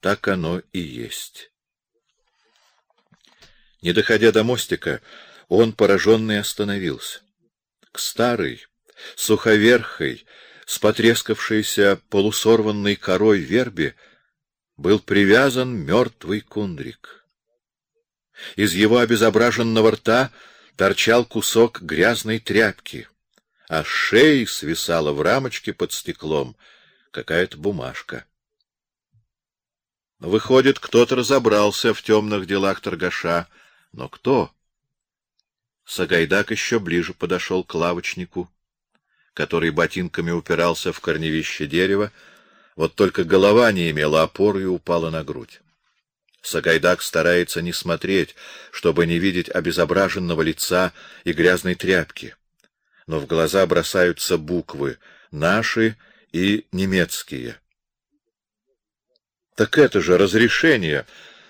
Так оно и есть. Не доходя до мостика, он, пораженный, остановился. К старой, суховерхой, с потрескавшейся полусорванной корой вербе был привязан мертвый кундрик. Из его обезображенного рта торчал кусок грязной тряпки, а шеи свисала в рамочке под стеклом какая-то бумажка. Выходит, кто-то разобрался в темных делах торгаша, но кто? Сагайдак еще ближе подошел к лавочнику, который ботинками упирался в корневище дерева, вот только голова не имела опоры и упала на грудь. Сагайдак старается не смотреть, чтобы не видеть обезображенного лица и грязной тряпки. Но в глаза бросаются буквы наши и немецкие. Так это же разрешение,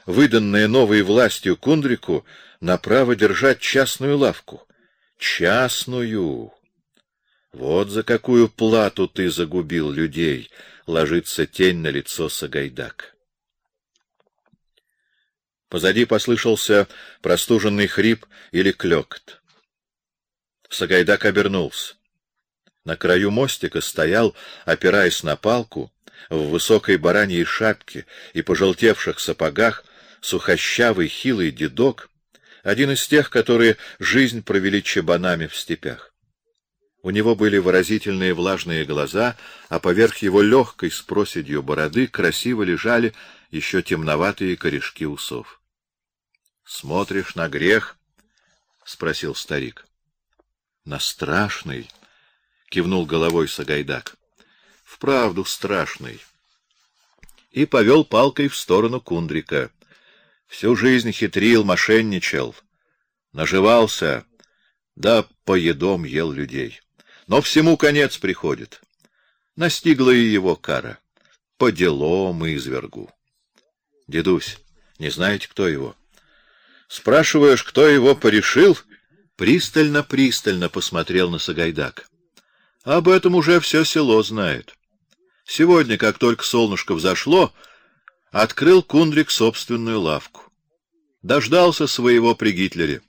выданное новой властью Кундрику на право держать частную лавку. Частную. Вот за какую плату ты загубил людей, ложится тень на лицо Сагайдак. Позади послышался простуженный хрип или клёкот. Сагайдак обернулся. На краю мостика стоял, опираясь на палку, в высокой бараньей шапке и пожелтевших сапогах, сухощавый хилый дедок, один из тех, которые жизнь провели чебанами в степях. У него были выразительные влажные глаза, а поверх его легкой с проседью бороды красиво лежали еще темноватые корешки усов. Смотришь на грех? спросил старик. На страшный, кивнул головой Сагайдак. Вправду страшный. И повел палкой в сторону Кундрика. Всю жизнь хитрил, мошенничал, наживался, да поедом ел людей. Но всему конец приходит. Настигла и его кара. По делам и извергу. Дедусь, не знаете, кто его? Спрашиваешь, кто его порешил? Пристально-пристально посмотрел на Сагайдак. Об этом уже все село знает. Сегодня, как только солнышко взошло, открыл Кундрик собственную лавку. Дождался своего при Гитлере.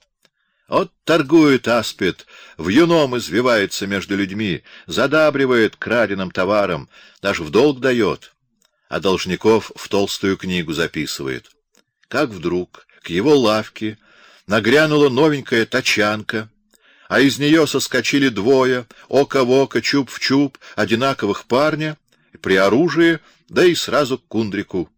Вот торгует аспид, в юном извивается между людьми, задабривает краденым товаром, даже в долг дает, а должников в толстую книгу записывает. Как вдруг к его лавке нагрянула новенькая тачанка, а из нее соскочили двое, око в око, чуб в чуб, одинаковых парня, при оружии, да и сразу к кундрику.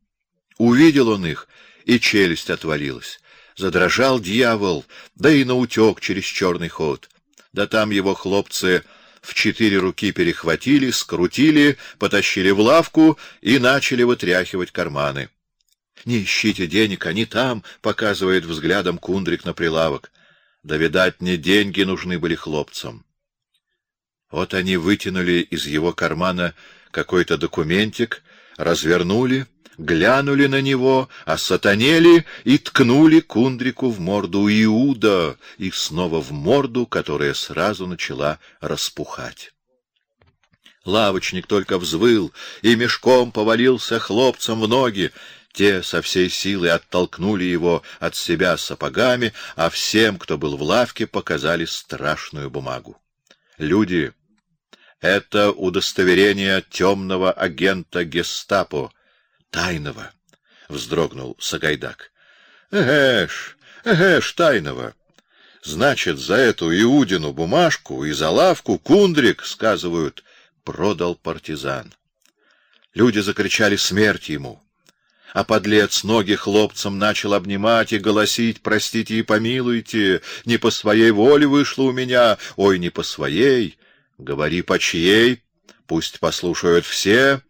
Увидел он их, и челюсть отвалилась. Задрожал дьявол, да и наутек через черный ход. Да там его хлопцы в четыре руки перехватили, скрутили, потащили в лавку и начали вытряхивать карманы. Не ищите денег, они там, показывает взглядом Кундрик на прилавок. Да видать, не деньги нужны были хлопцам. Вот они вытянули из его кармана какой-то документик, развернули, глянули на него, осатанели и ткнули Кундрику в морду Иуда и снова в морду, которая сразу начала распухать. Лавочник только взвыл и мешком повалился хлопцам в ноги. Те со всей силы оттолкнули его от себя сапогами, а всем, кто был в лавке, показали страшную бумагу. Люди, это удостоверение темного агента Гестапо, тайного, вздрогнул Сагайдак. Эш, эш, тайного. Значит, за эту Иудину бумажку и за лавку Кундрик, сказывают, продал партизан. Люди закричали смерть ему а подлец ноги хлопцам начал обнимать и голосить: "Простите и помилуйте, не по своей воле вышло у меня, ой, не по своей, говори по чьей, пусть послушают все".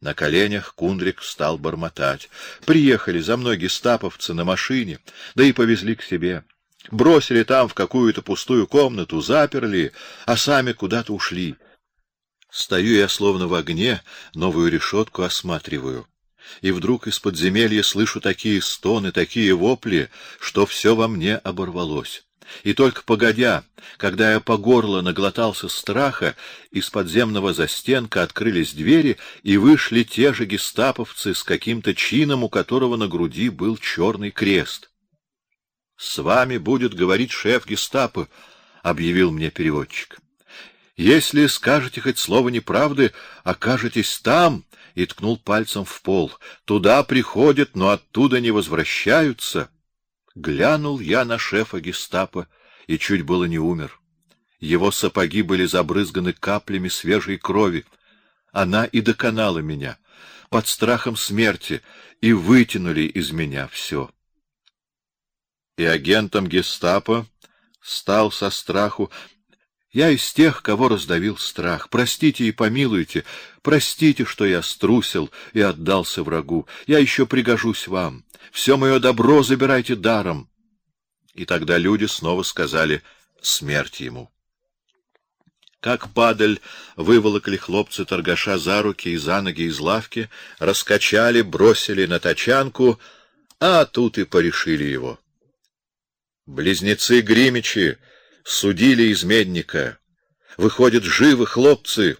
На коленях Кундрик стал бормотать: "Приехали за мной гестаповцы на машине, да и повезли к себе. Бросили там в какую-то пустую комнату, заперли, а сами куда-то ушли. Стою я словно в огне, новую решетку осматриваю и вдруг из подземелья слышу такие стоны, такие вопли, что все во мне оборвалось. И только погодя, когда я по горло наглотался страха, из подземного застенка открылись двери, и вышли те же гестаповцы с каким-то чином, у которого на груди был черный крест. — С вами будет говорить шеф гестапо, — объявил мне переводчик. — Если скажете хоть слово неправды, окажетесь там, — и ткнул пальцем в пол. — Туда приходят, но оттуда не возвращаются. — Глянул я на шефа гестапо и чуть было не умер. Его сапоги были забрызганы каплями свежей крови. Она и доконала меня под страхом смерти и вытянули из меня все. И агентом гестапо стал со страху я из тех, кого раздавил страх. Простите и помилуйте, простите, что я струсил и отдался врагу. Я еще пригожусь вам. Все мое добро забирайте даром. И тогда люди снова сказали смерть ему. Как падаль выволокли хлопцы торгаша за руки и за ноги из лавки, раскачали, бросили на тачанку, а тут и порешили его. Близнецы Гримичи судили изменника. Выходят, живы хлопцы.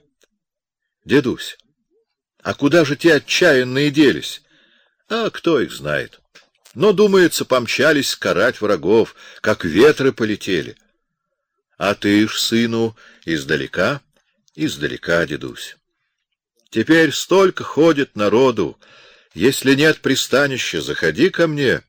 Дедусь, а куда же те отчаянные делись? А кто их знает? Но, думается, помчались карать врагов, как ветры полетели. А ты ж, сыну, издалека? Издалека, дедусь. Теперь столько ходит народу. Если нет пристанища, заходи ко мне.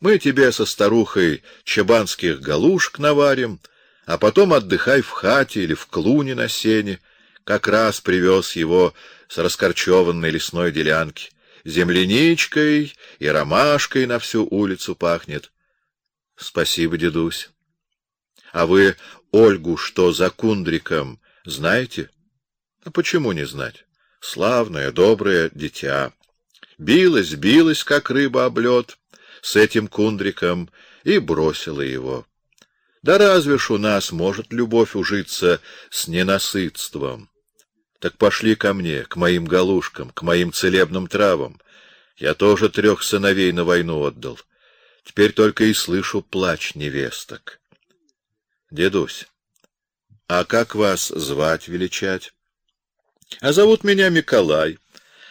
Мы тебе со старухой чабанских галушек наварим, а потом отдыхай в хате или в клуне на сене. Как раз привез его с раскорчеванной лесной делянки. Земляничкой и ромашкой на всю улицу пахнет. Спасибо, дедусь. А вы Ольгу что за кундриком знаете? А почему не знать? Славное, доброе дитя. Билась, билась, как рыба об лед, с этим кундриком и бросила его. Да разве ж у нас может любовь ужиться с ненасытством? Так пошли ко мне, к моим галушкам, к моим целебным травам. Я тоже трех сыновей на войну отдал. Теперь только и слышу плач невесток. Дедусь, а как вас звать величать? А зовут меня Миколай,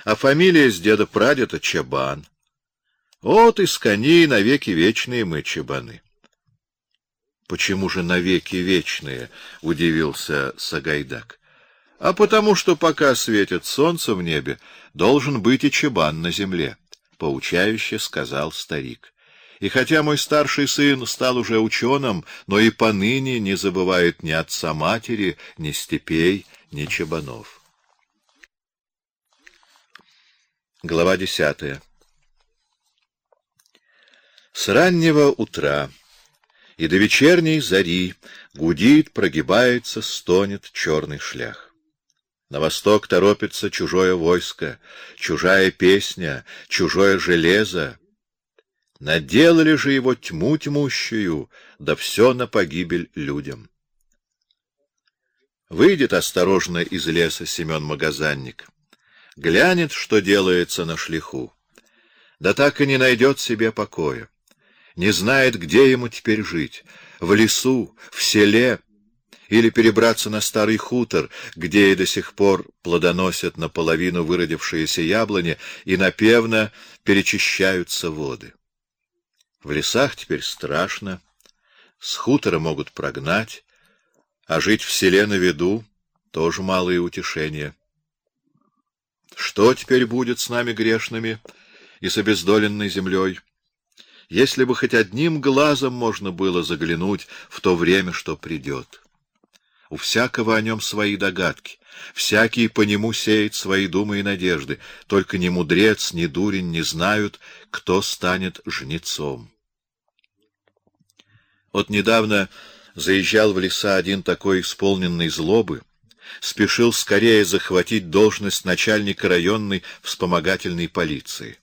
а фамилия с деда-прадеда Чабан. Вот из коней навеки вечные мы чебаны. Почему же навеки вечные? удивился Сагайдак. А потому что пока светит солнце в небе, должен быть и чебан на земле, поучающе сказал старик. И хотя мой старший сын стал уже ученым, но и поныне не забывает ни отца матери, ни степей, ни чебанов. Глава десятая. С раннего утра и до вечерней зари гудит, прогибается, стонет черный шлях. На восток торопится чужое войско, чужая песня, чужое железо. Наделали же его тьму тьмущую, да все на погибель людям. Выйдет осторожно из леса Семен Магазанник, глянет, что делается на шлиху, да так и не найдет себе покоя. Не знает, где ему теперь жить — в лесу, в селе или перебраться на старый хутор, где и до сих пор плодоносят наполовину выродившиеся яблони и напевно перечищаются воды. В лесах теперь страшно, с хутора могут прогнать, а жить в селе на виду — тоже малое утешение. Что теперь будет с нами грешными и с обездоленной землей? если бы хоть одним глазом можно было заглянуть в то время, что придет. У всякого о нем свои догадки, всякий по нему сеет свои думы и надежды, только ни мудрец, ни дурень не знают, кто станет жнецом. Вот недавно заезжал в леса один такой исполненный злобы, спешил скорее захватить должность начальника районной вспомогательной полиции.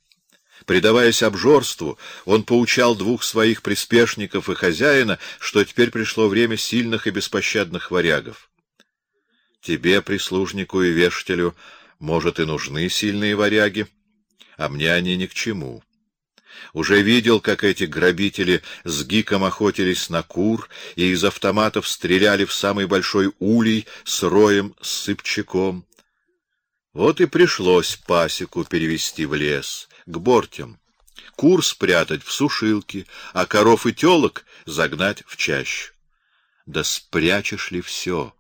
Предаваясь обжорству, он поучал двух своих приспешников и хозяина, что теперь пришло время сильных и беспощадных варягов. Тебе, прислужнику и вешателю, может и нужны сильные варяги, а мне они ни к чему. Уже видел, как эти грабители с гиком охотились на кур и из автоматов стреляли в самый большой улей с роем с сыпчаком. Вот и пришлось пасеку перевести в лес, к бортям, кур спрятать в сушилке, а коров и телок загнать в чащу. Да спрячешь ли все?